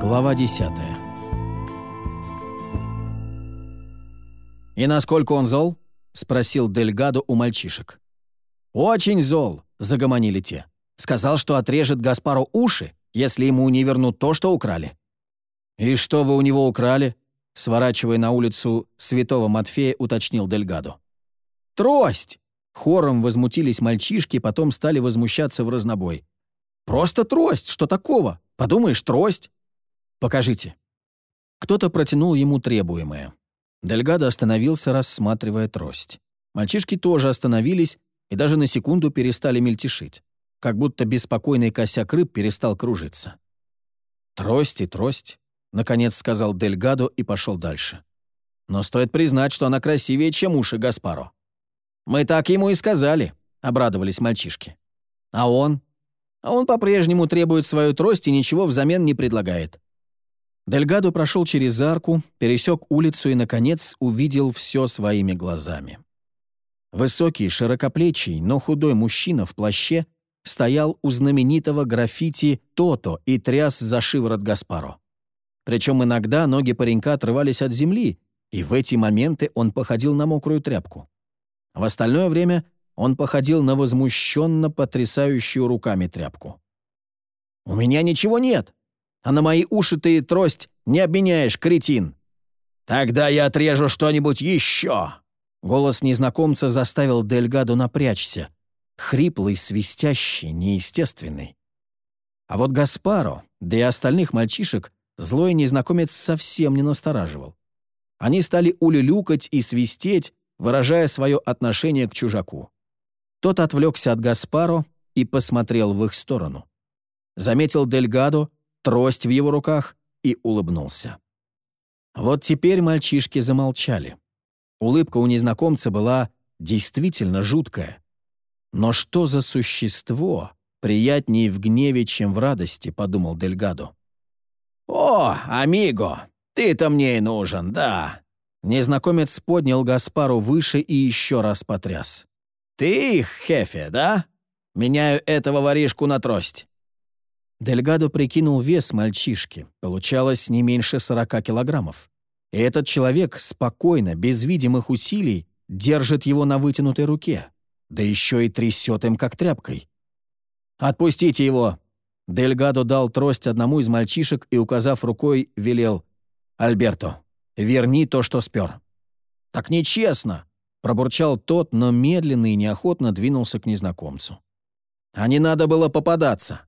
Глава 10 «И насколько он зол?» — спросил Дельгадо у мальчишек. «Очень зол», — загомонили те. «Сказал, что отрежет Гаспару уши, если ему не вернут то, что украли». «И что вы у него украли?» — сворачивая на улицу Святого Матфея, уточнил Дельгадо. «Трость!» — хором возмутились мальчишки, потом стали возмущаться в разнобой. «Просто трость! Что такого? Подумаешь, трость!» «Покажите». Кто-то протянул ему требуемое. Дельгадо остановился, рассматривая трость. Мальчишки тоже остановились и даже на секунду перестали мельтешить, как будто беспокойный косяк рыб перестал кружиться. «Трость и трость», — наконец сказал Дельгадо и пошел дальше. «Но стоит признать, что она красивее, чем уши Гаспаро». «Мы так ему и сказали», — обрадовались мальчишки. «А он?» «А он по-прежнему требует свою трость и ничего взамен не предлагает. Дельгадо прошел через арку, пересек улицу и, наконец, увидел все своими глазами. Высокий, широкоплечий, но худой мужчина в плаще стоял у знаменитого граффити «Тото» и тряс за шиворот Гаспаро. Причем иногда ноги паренька отрывались от земли, и в эти моменты он походил на мокрую тряпку. В остальное время он походил на возмущенно потрясающую руками тряпку. «У меня ничего нет!» А на мои уши ты трость не обменяешь, кретин!» «Тогда я отрежу что-нибудь еще!» Голос незнакомца заставил Дельгаду напрячься. Хриплый, свистящий, неестественный. А вот Гаспаро, да и остальных мальчишек, злой незнакомец совсем не настораживал. Они стали улюлюкать и свистеть, выражая свое отношение к чужаку. Тот отвлекся от Гаспаро и посмотрел в их сторону. Заметил Дельгадо, трость в его руках и улыбнулся. Вот теперь мальчишки замолчали. Улыбка у незнакомца была действительно жуткая. Но что за существо приятнее в гневе, чем в радости, подумал Дельгадо. «О, амиго, ты-то мне и нужен, да». Незнакомец поднял Гаспару выше и еще раз потряс. «Ты их, Хефе, да? Меняю этого воришку на трость. Дельгадо прикинул вес мальчишки. Получалось не меньше 40 килограммов. И этот человек спокойно, без видимых усилий, держит его на вытянутой руке. Да еще и трясет им, как тряпкой. «Отпустите его!» Дельгадо дал трость одному из мальчишек и, указав рукой, велел «Альберто, верни то, что спер». «Так нечестно!» — пробурчал тот, но медленно и неохотно двинулся к незнакомцу. «А не надо было попадаться!»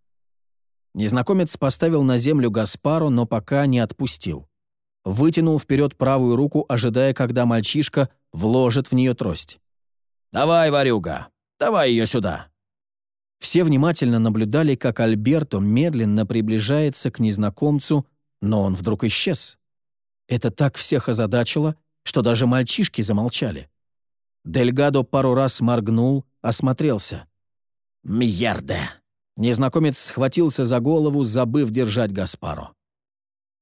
Незнакомец поставил на землю Гаспару, но пока не отпустил. Вытянул вперед правую руку, ожидая, когда мальчишка вложит в нее трость. «Давай, ворюга, давай ее сюда!» Все внимательно наблюдали, как Альберто медленно приближается к незнакомцу, но он вдруг исчез. Это так всех озадачило, что даже мальчишки замолчали. Дельгадо пару раз моргнул, осмотрелся. «Мьерде!» Незнакомец схватился за голову, забыв держать Гаспару.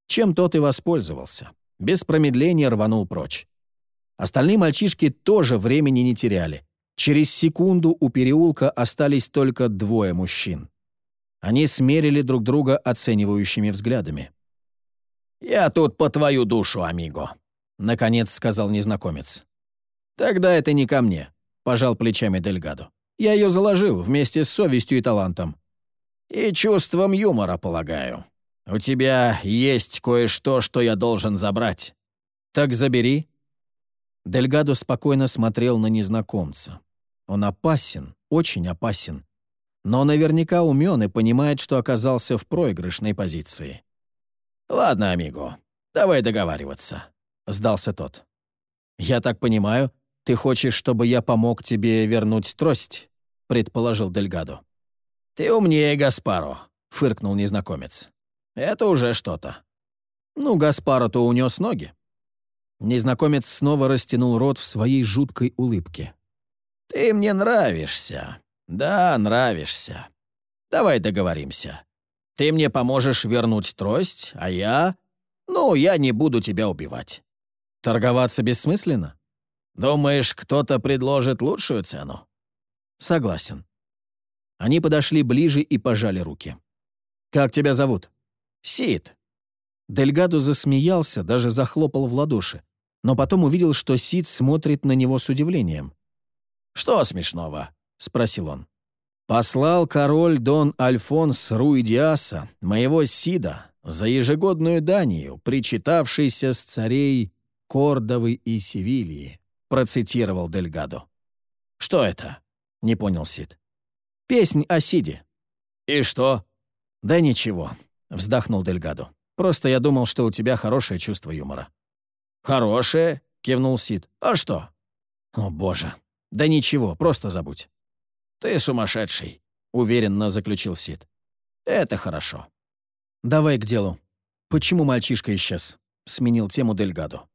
Чем тот и воспользовался. Без промедления рванул прочь. Остальные мальчишки тоже времени не теряли. Через секунду у переулка остались только двое мужчин. Они смерили друг друга оценивающими взглядами. «Я тут по твою душу, амиго», — наконец сказал незнакомец. «Тогда это не ко мне», — пожал плечами Дельгадо. «Я ее заложил вместе с совестью и талантом. И чувством юмора, полагаю. У тебя есть кое-что, что я должен забрать. Так забери». Дельгадо спокойно смотрел на незнакомца. Он опасен, очень опасен. Но наверняка умен и понимает, что оказался в проигрышной позиции. «Ладно, амиго, давай договариваться», — сдался тот. «Я так понимаю, ты хочешь, чтобы я помог тебе вернуть трость?» — предположил Дельгадо. «Ты умнее, Гаспаро», — фыркнул незнакомец. «Это уже что-то». «Ну, Гаспаро-то унес ноги». Незнакомец снова растянул рот в своей жуткой улыбке. «Ты мне нравишься. Да, нравишься. Давай договоримся. Ты мне поможешь вернуть трость, а я... Ну, я не буду тебя убивать. Торговаться бессмысленно? Думаешь, кто-то предложит лучшую цену? Согласен. Они подошли ближе и пожали руки. «Как тебя зовут?» «Сид». Дельгадо засмеялся, даже захлопал в ладоши, но потом увидел, что Сид смотрит на него с удивлением. «Что смешного?» — спросил он. «Послал король Дон Альфонс Руидиаса, моего Сида, за ежегодную данию, причитавшейся с царей Кордовы и Севильи», — процитировал Дельгадо. «Что это?» — не понял Сид. «Песнь о Сиде». «И что?» «Да ничего», — вздохнул Дельгадо. «Просто я думал, что у тебя хорошее чувство юмора». «Хорошее?» — кивнул Сид. «А что?» «О, боже. Да ничего, просто забудь». «Ты сумасшедший», — уверенно заключил Сид. «Это хорошо». «Давай к делу. Почему мальчишка исчез?» — сменил тему Дельгадо.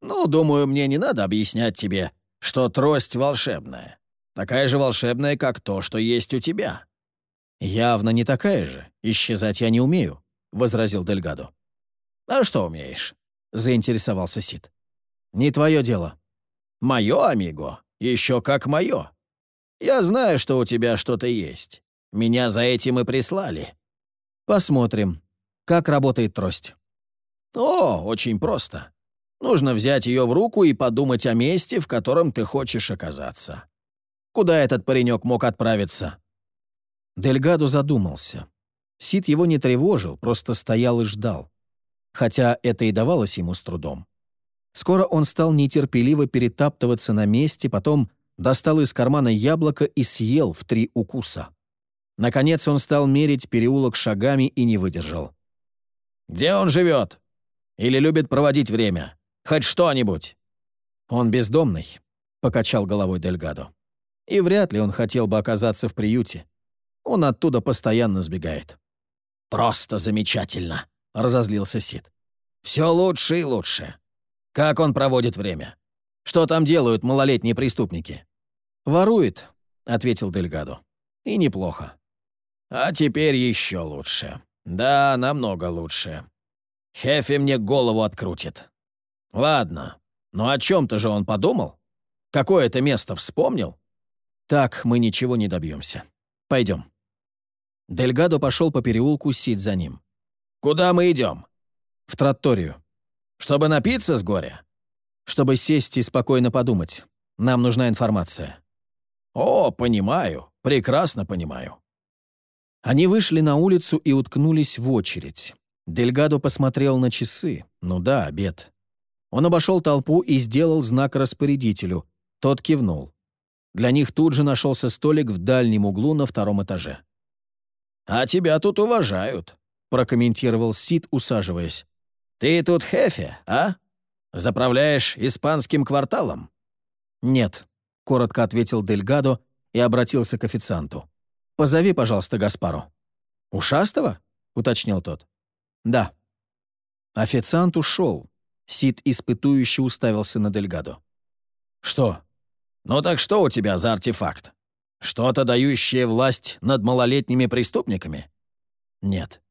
«Ну, думаю, мне не надо объяснять тебе, что трость волшебная. Такая же волшебная, как то, что есть у тебя». «Явно не такая же. Исчезать я не умею», — возразил Дельгадо. «А что умеешь?» — заинтересовался Сид. «Не твое дело». «Мое, амиго, еще как мое. Я знаю, что у тебя что-то есть. Меня за этим и прислали». «Посмотрим. Как работает трость?» «О, очень просто. Нужно взять ее в руку и подумать о месте, в котором ты хочешь оказаться. Куда этот паренек мог отправиться?» Дельгадо задумался. Сид его не тревожил, просто стоял и ждал. Хотя это и давалось ему с трудом. Скоро он стал нетерпеливо перетаптываться на месте, потом достал из кармана яблоко и съел в три укуса. Наконец он стал мерить переулок шагами и не выдержал. «Где он живет? Или любит проводить время? Хоть что-нибудь?» «Он бездомный», — покачал головой Дельгадо. «И вряд ли он хотел бы оказаться в приюте. Он оттуда постоянно сбегает». «Просто замечательно», — разозлился Сид. «Все лучше и лучше. Как он проводит время? Что там делают малолетние преступники?» «Ворует», — ответил Дельгадо. «И неплохо». «А теперь еще лучше. Да, намного лучше. Хефи мне голову открутит. Ладно, но о чем-то же он подумал? Какое-то место вспомнил?» «Так мы ничего не добьемся. Пойдем». Дельгадо пошел по переулку, Сид за ним. «Куда мы идем?» «В троторию». «Чтобы напиться с горя?» «Чтобы сесть и спокойно подумать. Нам нужна информация». «О, понимаю. Прекрасно понимаю». Они вышли на улицу и уткнулись в очередь. Дельгадо посмотрел на часы. Ну да, обед. Он обошел толпу и сделал знак распорядителю. Тот кивнул. Для них тут же нашелся столик в дальнем углу на втором этаже. «А тебя тут уважают», — прокомментировал Сид, усаживаясь. «Ты тут хефе, а? Заправляешь испанским кварталом?» «Нет», — коротко ответил Дельгадо и обратился к официанту. «Позови, пожалуйста, Гаспару». «Ушастого?» — уточнил тот. «Да». Официант ушел. Сид испытующе уставился на Дельгадо. «Что? Ну так что у тебя за артефакт?» Что-то дающее власть над малолетними преступниками? Нет.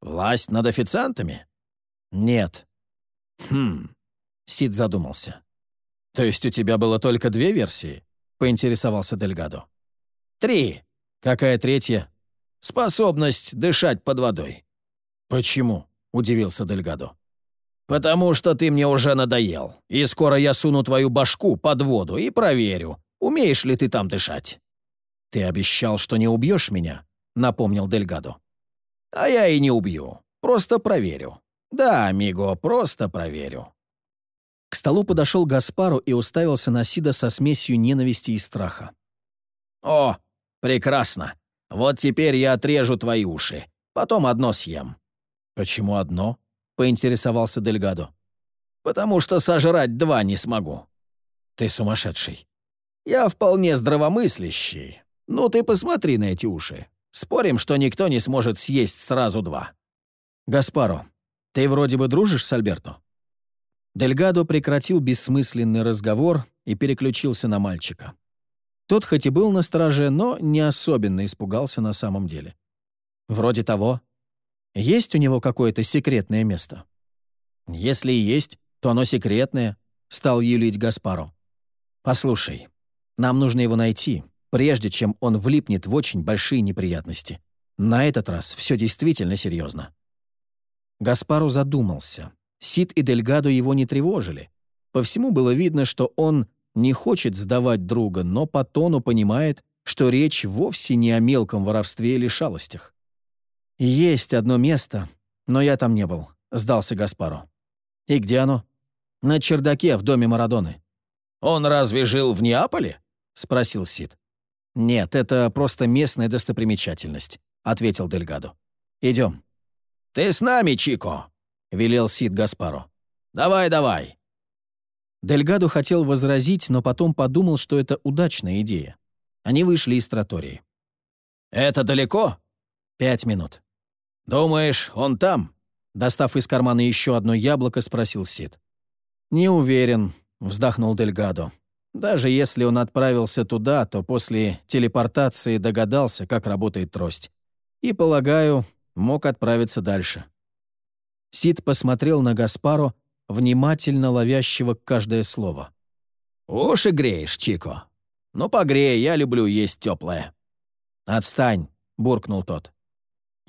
Власть над официантами? Нет. Хм. Сид задумался. То есть у тебя было только две версии? Поинтересовался Дельгадо. Три. Какая третья? Способность дышать под водой. Почему? Удивился Дельгадо. «Потому что ты мне уже надоел, и скоро я суну твою башку под воду и проверю, умеешь ли ты там дышать». «Ты обещал, что не убьешь меня», — напомнил Дельгадо. «А я и не убью. Просто проверю. Да, амиго, просто проверю». К столу подошел Гаспару и уставился на Сида со смесью ненависти и страха. «О, прекрасно. Вот теперь я отрежу твои уши. Потом одно съем». «Почему одно?» — поинтересовался Дельгадо. «Потому что сожрать два не смогу». «Ты сумасшедший». «Я вполне здравомыслящий. «Ну ты посмотри на эти уши. Спорим, что никто не сможет съесть сразу два». «Гаспаро, ты вроде бы дружишь с Альберто?» Дельгадо прекратил бессмысленный разговор и переключился на мальчика. Тот хоть и был на страже, но не особенно испугался на самом деле. Вроде того. Есть у него какое-то секретное место? Если и есть, то оно секретное, стал юлить Гаспаро. Послушай, нам нужно его найти, прежде чем он влипнет в очень большие неприятности. На этот раз все действительно серьезно. Гаспару задумался. Сид и Дельгадо его не тревожили. По всему было видно, что он не хочет сдавать друга, но по тону понимает, что речь вовсе не о мелком воровстве или шалостях. «Есть одно место, но я там не был», — сдался Гаспару. «И где оно?» «На чердаке в доме Марадоны». «Он разве жил в Неаполе?» — спросил Сид. «Нет, это просто местная достопримечательность», — ответил Дельгадо. «Идем». «Ты с нами, Чико», — велел Сид Гаспару. «Давай, давай». Дельгадо хотел возразить, но потом подумал, что это удачная идея. Они вышли из тротории. «Это далеко?» «Пять минут». «Думаешь, он там?» Достав из кармана еще одно яблоко, спросил Сид. «Не уверен», — вздохнул Дельгадо. «Даже если он отправился туда, то после телепортации догадался, как работает трость. И, полагаю, мог отправиться дальше». Сид посмотрел на Гаспару, внимательно ловящего каждое слово. «Уши греешь, Чико. Ну, погрей, я люблю есть теплое». «Отстань», — буркнул тот.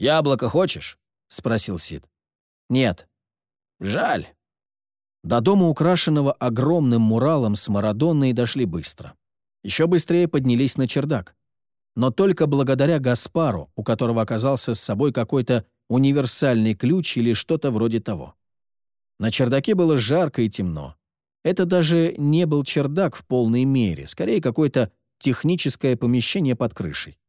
«Яблоко хочешь?» — спросил Сид. «Нет». «Жаль». До дома, украшенного огромным муралом с Марадонной, дошли быстро. Еще быстрее поднялись на чердак. Но только благодаря Гаспару, у которого оказался с собой какой-то универсальный ключ или что-то вроде того. На чердаке было жарко и темно. Это даже не был чердак в полной мере, скорее какое-то техническое помещение под крышей.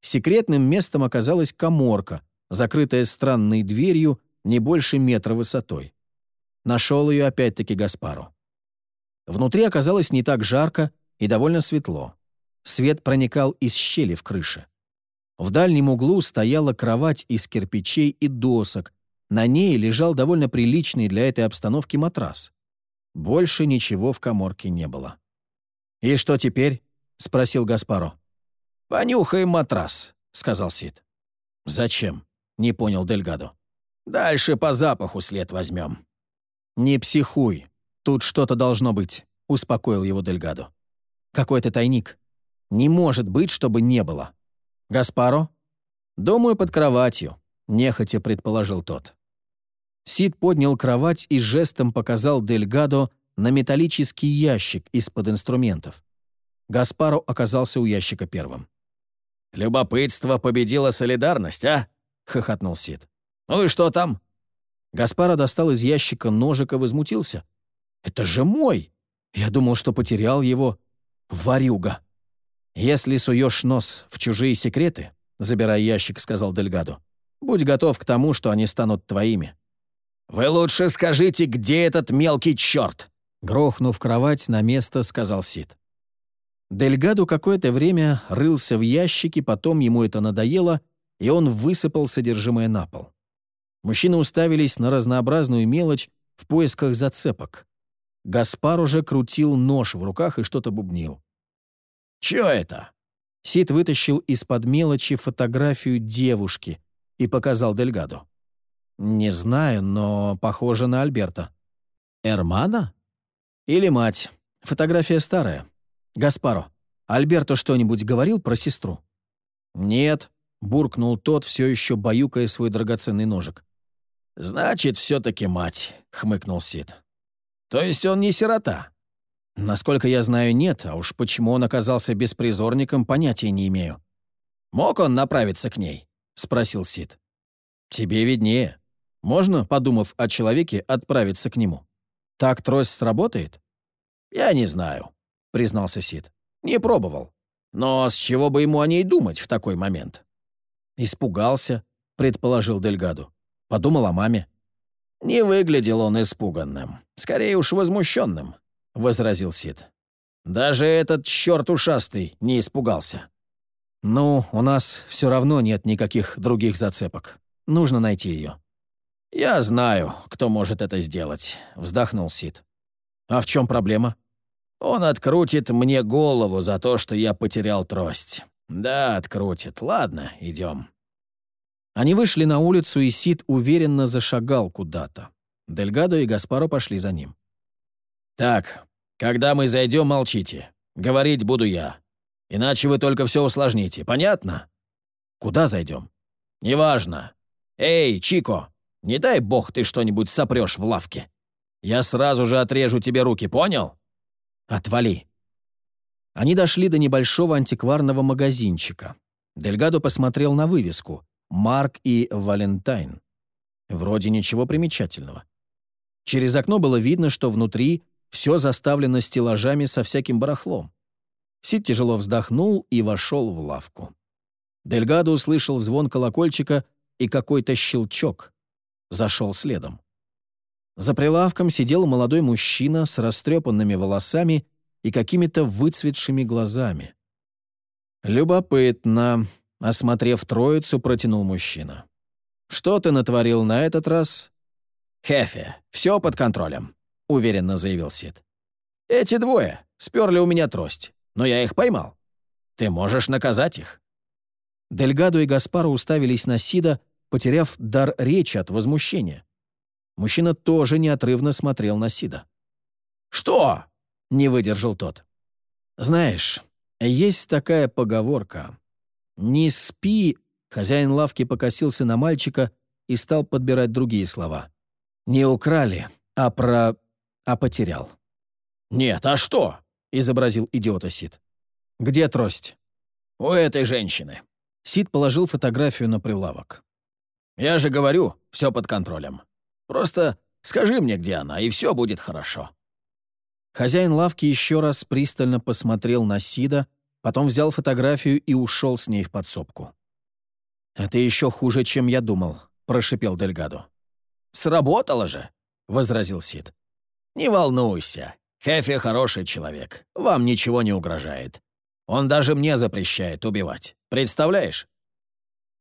Секретным местом оказалась коморка, закрытая странной дверью не больше метра высотой. Нашел ее опять-таки Гаспару. Внутри оказалось не так жарко и довольно светло. Свет проникал из щели в крыше. В дальнем углу стояла кровать из кирпичей и досок. На ней лежал довольно приличный для этой обстановки матрас. Больше ничего в коморке не было. «И что теперь?» — спросил Гаспаро. «Понюхаем матрас», — сказал Сид. «Зачем?» — не понял Дельгадо. «Дальше по запаху след возьмем». «Не психуй. Тут что-то должно быть», — успокоил его Дельгадо. «Какой-то тайник. Не может быть, чтобы не было». «Гаспаро?» «Думаю, под кроватью», — нехотя предположил тот. Сид поднял кровать и жестом показал Дельгадо на металлический ящик из-под инструментов. Гаспаро оказался у ящика первым. «Любопытство победило солидарность, а?» — хохотнул Сид. «Ну и что там?» Гаспаро достал из ящика ножик и возмутился. «Это же мой! Я думал, что потерял его. Варюга!» «Если суешь нос в чужие секреты, — забирая ящик, — сказал Дельгадо, — будь готов к тому, что они станут твоими». «Вы лучше скажите, где этот мелкий черт?» Грохнув кровать на место, сказал Сид. Дельгадо какое-то время рылся в ящике, потом ему это надоело, и он высыпал содержимое на пол. Мужчины уставились на разнообразную мелочь в поисках зацепок. Гаспар уже крутил нож в руках и что-то бубнил. «Чё это?» Сид вытащил из-под мелочи фотографию девушки и показал Дельгадо. «Не знаю, но похоже на Альберта». «Эрмана?» «Или мать. Фотография старая. Гаспаро, Альберто что-нибудь говорил про сестру?» «Нет», — буркнул тот, все еще баюкая свой драгоценный ножик. «Значит, все-таки мать», — хмыкнул Сид. «То есть он не сирота?» «Насколько я знаю, нет, а уж почему он оказался беспризорником, понятия не имею». «Мог он направиться к ней?» — спросил Сид. «Тебе виднее. Можно, подумав о человеке, отправиться к нему? Так трость сработает?» «Я не знаю признался Сид. «Не пробовал. Но с чего бы ему о ней думать в такой момент?» «Испугался», — предположил Дельгаду. «Подумал о маме». «Не выглядел он испуганным. Скорее уж возмущенным», — возразил Сид. «Даже этот черт ушастый не испугался». «Ну, у нас все равно нет никаких других зацепок. Нужно найти ее». «Я знаю, кто может это сделать», — вздохнул Сид. «А в чем проблема?» Он открутит мне голову за то, что я потерял трость. Да, открутит. Ладно, идем. Они вышли на улицу, и Сид уверенно зашагал куда-то. Дельгадо и Гаспаро пошли за ним. «Так, когда мы зайдем, молчите. Говорить буду я. Иначе вы только все усложните. Понятно?» «Куда зайдем?» «Неважно. Эй, Чико, Не дай бог ты что-нибудь сопрешь в лавке. Я сразу же отрежу тебе руки, понял? Отвали. Они дошли до небольшого антикварного магазинчика. Дельгадо посмотрел на вывеску «Марк и Валентайн». Вроде ничего примечательного. Через окно было видно, что внутри все заставлено стеллажами со всяким барахлом. Сид тяжело вздохнул и вошел в лавку. Дельгадо услышал звон колокольчика и какой-то щелчок. Зашел следом. За прилавком сидел молодой мужчина с растрепанными волосами и какими-то выцветшими глазами. «Любопытно», — осмотрев троицу, протянул мужчина. «Что ты натворил на этот раз?» «Хефе, все под контролем», — уверенно заявил Сид. «Эти двое сперли у меня трость но я их поймал. Ты можешь наказать их». Дельгадо и Гаспаро уставились на Сида, потеряв дар речи от возмущения. Мужчина тоже неотрывно смотрел на Сида. «Что?» — не выдержал тот. «Знаешь, есть такая поговорка. Не спи...» — хозяин лавки покосился на мальчика и стал подбирать другие слова. «Не украли, а про... а потерял». «Нет, а что?» — изобразил идиота Сид. «Где трость?» «У этой женщины». Сид положил фотографию на прилавок. «Я же говорю, все под контролем. Просто скажи мне, где она, и все будет хорошо». Хозяин лавки еще раз пристально посмотрел на Сида, потом взял фотографию и ушел с ней в подсобку. «Это еще хуже, чем я думал», — прошипел Дельгадо. «Сработало же», — возразил Сид. «Не волнуйся, Хефи хороший человек, вам ничего не угрожает. Он даже мне запрещает убивать. Представляешь?»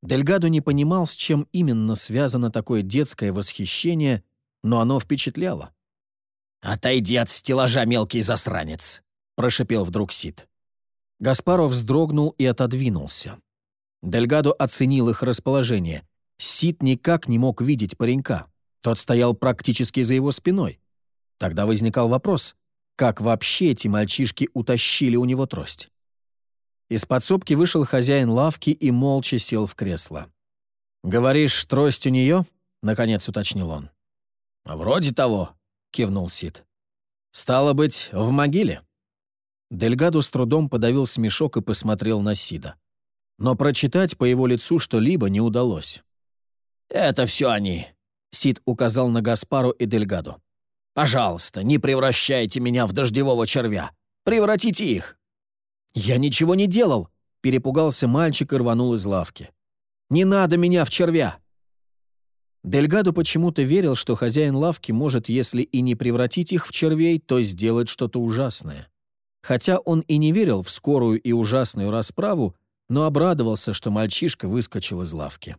Дельгадо не понимал, с чем именно связано такое детское восхищение, но оно впечатляло. «Отойди от стеллажа, мелкий засранец!» — прошипел вдруг Сид. Гаспаров вздрогнул и отодвинулся. Дельгадо оценил их расположение. Сид никак не мог видеть паренька. Тот стоял практически за его спиной. Тогда возникал вопрос, как вообще эти мальчишки утащили у него трость. Из подсобки вышел хозяин лавки и молча сел в кресло. «Говоришь, трость у нее?» — наконец уточнил он. «Вроде того», — кивнул Сид. «Стало быть, в могиле?» Дельгаду с трудом подавил смешок и посмотрел на Сида. Но прочитать по его лицу что-либо не удалось. «Это все они», — Сид указал на Гаспару и Дельгаду. Пожалуйста, не превращайте меня в дождевого червя. Превратите их». «Я ничего не делал», — перепугался мальчик и рванул из лавки. «Не надо меня в червя!» Дельгадо почему-то верил, что хозяин лавки может, если и не превратить их в червей, то сделать что-то ужасное. Хотя он и не верил в скорую и ужасную расправу, но обрадовался, что мальчишка выскочил из лавки.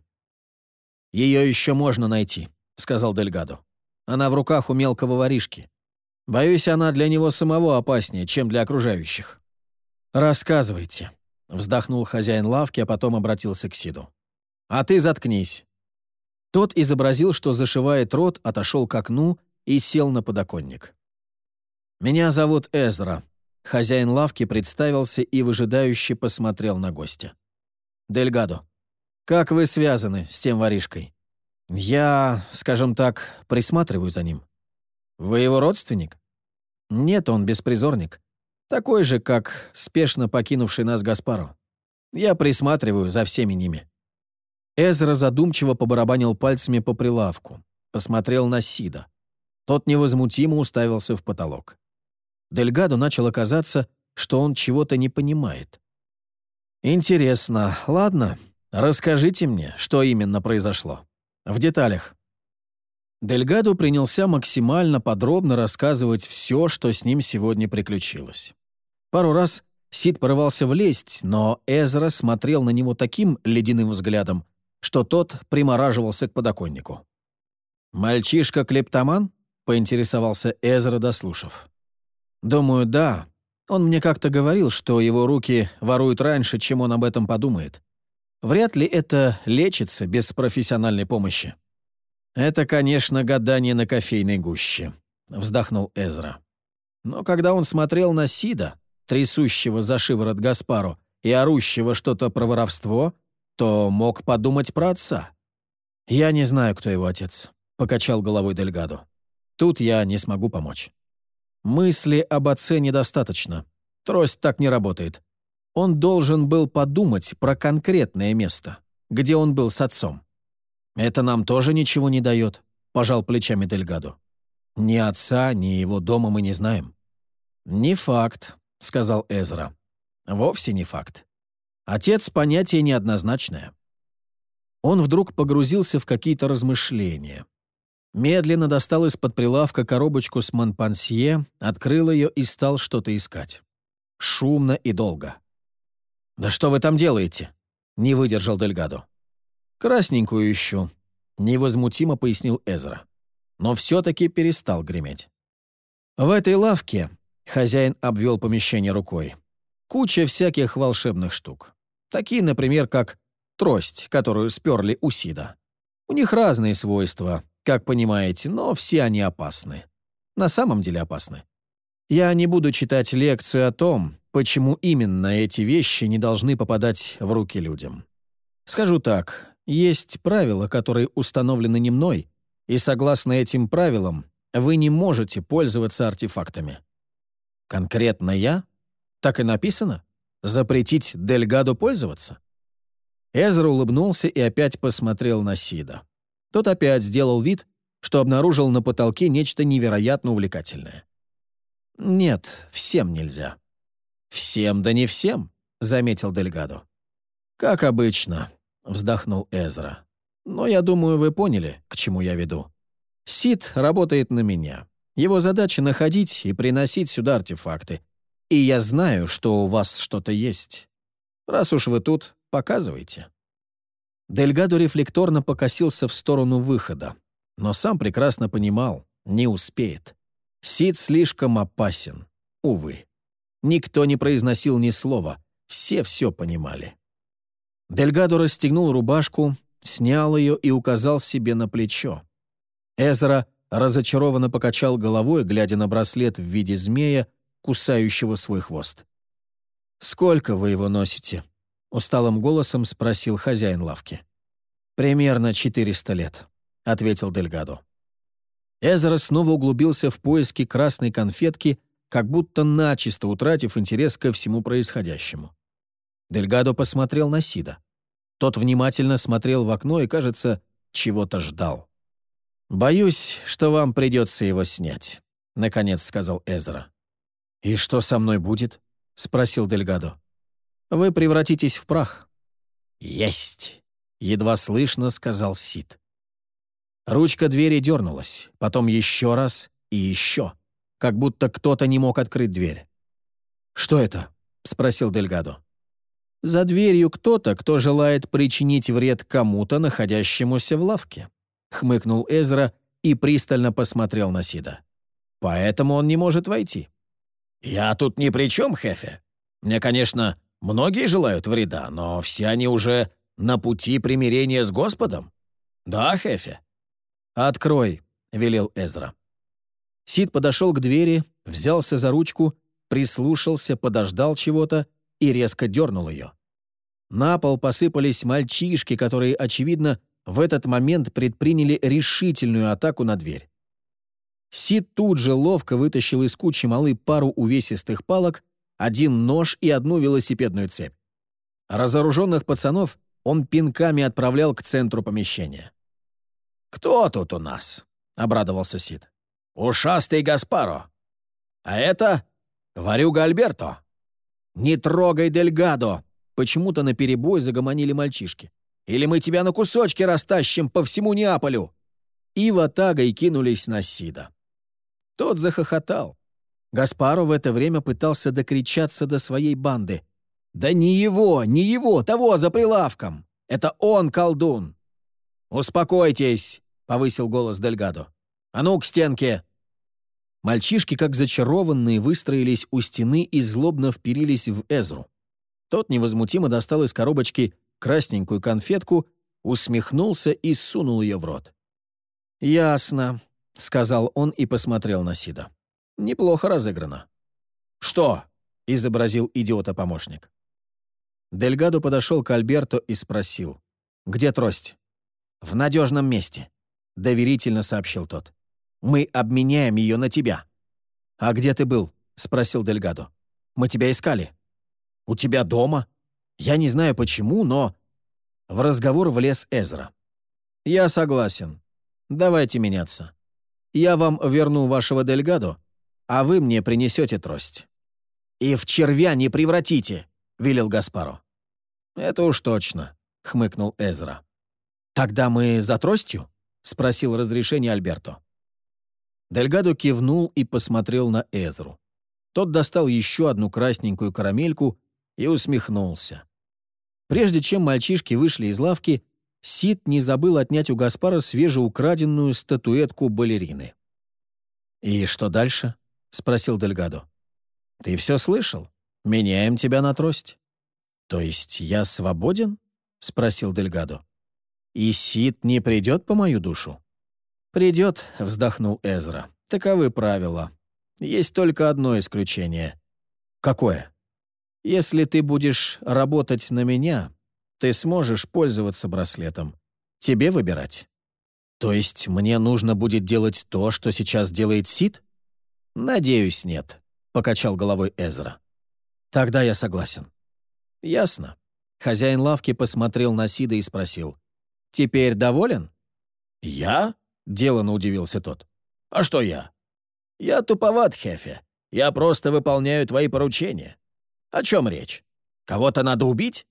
«Ее еще можно найти», — сказал Дельгадо. Она в руках у мелкого воришки. Боюсь, она для него самого опаснее, чем для окружающих. «Рассказывайте», — вздохнул хозяин лавки, а потом обратился к Сиду. «А ты заткнись». Тот изобразил, что зашивает рот, отошел к окну и сел на подоконник. «Меня зовут Эзра». Хозяин лавки представился и выжидающе посмотрел на гостя. «Дельгадо, как вы связаны с тем воришкой?» «Я, скажем так, присматриваю за ним». «Вы его родственник?» «Нет, он беспризорник. Такой же, как спешно покинувший нас Гаспару. Я присматриваю за всеми ними». Эзра задумчиво побарабанил пальцами по прилавку, посмотрел на Сида. Тот невозмутимо уставился в потолок. Дельгадо начал казаться, что он чего-то не понимает. «Интересно. Ладно, расскажите мне, что именно произошло». В деталях. Дельгадо принялся максимально подробно рассказывать все, что с ним сегодня приключилось. Пару раз Сид порывался влезть, но Эзра смотрел на него таким ледяным взглядом, что тот примораживался к подоконнику. «Мальчишка-клептоман?» — поинтересовался Эзра, дослушав. «Думаю, да. Он мне как-то говорил, что его руки воруют раньше, чем он об этом подумает. Вряд ли это лечится без профессиональной помощи. Это, конечно, гадание на кофейной гуще, вздохнул Эзра. Но когда он смотрел на Сида, трясущего за шиворот Гаспару и орущего что-то про воровство, то мог подумать про отца. Я не знаю, кто его отец. — покачал головой Дельгадо. «Тут я не смогу помочь. Мысли об отце недостаточно. Трость так не работает. Он должен был подумать про конкретное место, где он был с отцом. Это нам тоже ничего не дает», — пожал плечами Дельгадо. «Ни отца, ни его дома мы не знаем». «Не факт», — сказал Эзра. «Вовсе не факт. Отец — понятие неоднозначное». Он вдруг погрузился в какие-то размышления. Медленно достал из-под прилавка коробочку с Монпансье, открыл ее и стал что-то искать. Шумно и долго. «Да что вы там делаете?» — не выдержал Дельгадо. «Красненькую ищу», — невозмутимо пояснил Эзра. Но все-таки перестал греметь. В этой лавке хозяин обвел помещение рукой. Куча всяких волшебных штук. Такие, например, как трость, которую сперли у Сида. У них разные свойства, как понимаете, но все они опасны. На самом деле опасны. Я не буду читать лекцию о том, почему именно эти вещи не должны попадать в руки людям. Скажу так, есть правила, которые установлены не мной, и согласно этим правилам вы не можете пользоваться артефактами. Конкретно я? Так и написано? Запретить Дельгадо пользоваться? Эзра улыбнулся и опять посмотрел на Сида. Тот опять сделал вид, что обнаружил на потолке нечто невероятно увлекательное. «Нет, всем нельзя». «Всем да не всем», — заметил Дельгадо. «Как обычно», — вздохнул Эзра. «Но я думаю, вы поняли, к чему я веду. Сид работает на меня. Его задача — находить и приносить сюда артефакты. И я знаю, что у вас что-то есть. Раз уж вы тут, показывайте». Дельгадо рефлекторно покосился в сторону выхода, но сам прекрасно понимал, не успеет. Сид слишком опасен, увы. Никто не произносил ни слова, все все понимали. Дельгадо расстегнул рубашку, снял ее и указал себе на плечо. Эзра разочарованно покачал головой, глядя на браслет в виде змея, кусающего свой хвост. «Сколько вы его носите?» — усталым голосом спросил хозяин лавки. «Примерно 400 лет», — ответил Дельгадо. Эзера снова углубился в поиски красной конфетки, как будто начисто утратив интерес ко всему происходящему. Дельгадо посмотрел на Сида. Тот внимательно смотрел в окно и, кажется, чего-то ждал. «Боюсь, что вам придется его снять», — наконец сказал Эзра. «И что со мной будет?» — спросил Дельгадо. Вы превратитесь в прах». «Есть!» — едва слышно сказал Сид. Ручка двери дернулась, потом еще раз и еще, как будто кто-то не мог открыть дверь. «Что это?» — спросил Дельгадо. «За дверью кто-то, кто желает причинить вред кому-то, находящемуся в лавке», — хмыкнул Эзра и пристально посмотрел на Сида. «Поэтому он не может войти». «Я тут ни при чем, Хефе. Мне, конечно, Многие желают вреда, но все они уже на пути примирения с Господом. Да, Хефе?» «Открой», — велел Эзра. Сид подошел к двери, взялся за ручку, прислушался, подождал чего-то и резко дернул ее. На пол посыпались мальчишки, которые, очевидно, в этот момент предприняли решительную атаку на дверь. Сид тут же ловко вытащил из кучи малы пару увесистых палок один нож и одну велосипедную цепь. Разоруженных пацанов он пинками отправлял к центру помещения. «Кто тут у нас?» — обрадовался Сид. «Ушастый Гаспаро. А это Варюга Альберто. Не трогай Дельгадо!» Почему-то наперебой загомонили мальчишки. «Или мы тебя на кусочки растащим по всему Неаполю!» И ватагой кинулись на Сида. Тот захохотал. Гаспаро в это время пытался докричаться до своей банды. «Да не его, не его, того за прилавком! Это он колдун!» «Успокойтесь!» — повысил голос Дельгадо. «А ну, к стенке!» Мальчишки, как зачарованные, выстроились у стены и злобно вперились в Эзру. Тот невозмутимо достал из коробочки красненькую конфетку, усмехнулся и сунул ее в рот. «Ясно», — сказал он и посмотрел на Сида. Неплохо разыграно». «Что?» — изобразил идиота помощник. Дельгадо подошел к Альберто и спросил. «Где трость?» «В надежном месте. доверительно сообщил тот. «Мы обменяем ее на тебя». «А где ты был?» — спросил Дельгадо. «Мы тебя искали». «У тебя дома?» «Я не знаю почему, но...» В разговор влез Эзра. «Я согласен. Давайте меняться. Я вам верну вашего Дельгадо, а вы мне принесете трость». «И в червя не превратите», — велел Гаспару. «Это уж точно», — хмыкнул Эзра. «Тогда мы за тростью?» — спросил разрешение Альберто. Дельгадо кивнул и посмотрел на Эзру. Тот достал еще одну красненькую карамельку и усмехнулся. Прежде чем мальчишки вышли из лавки, Сид не забыл отнять у Гаспара свежеукраденную статуэтку балерины. «И что дальше?» — спросил Дельгадо. «Ты все слышал? Меняем тебя на трость». «То есть я свободен?» — спросил Дельгадо. «И Сид не придет по мою душу?» «Придет», — вздохнул Эзра. «Таковы правила. Есть только одно исключение». «Какое?» «Если ты будешь работать на меня, ты сможешь пользоваться браслетом. Тебе выбирать». «То есть мне нужно будет делать то, что сейчас делает Сид?» «Надеюсь, нет», — покачал головой Эзра. «Тогда я согласен». «Ясно». Хозяин лавки посмотрел на Сида и спросил. «Теперь доволен?» «Я?» — делано удивился тот. «А что я?» «Я туповат, Хефе. Я просто выполняю твои поручения. О чем речь? Кого-то надо убить?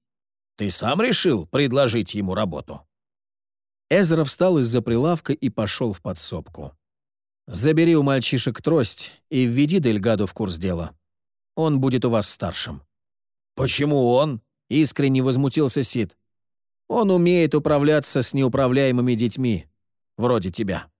Ты сам решил предложить ему работу?» Эзра встал из-за прилавка и пошел в подсобку. «Забери у мальчишек трость и введи Дельгаду в курс дела. Он будет у вас старшим». «Почему он?» — искренне возмутился Сид. «Он умеет управляться с неуправляемыми детьми, вроде тебя».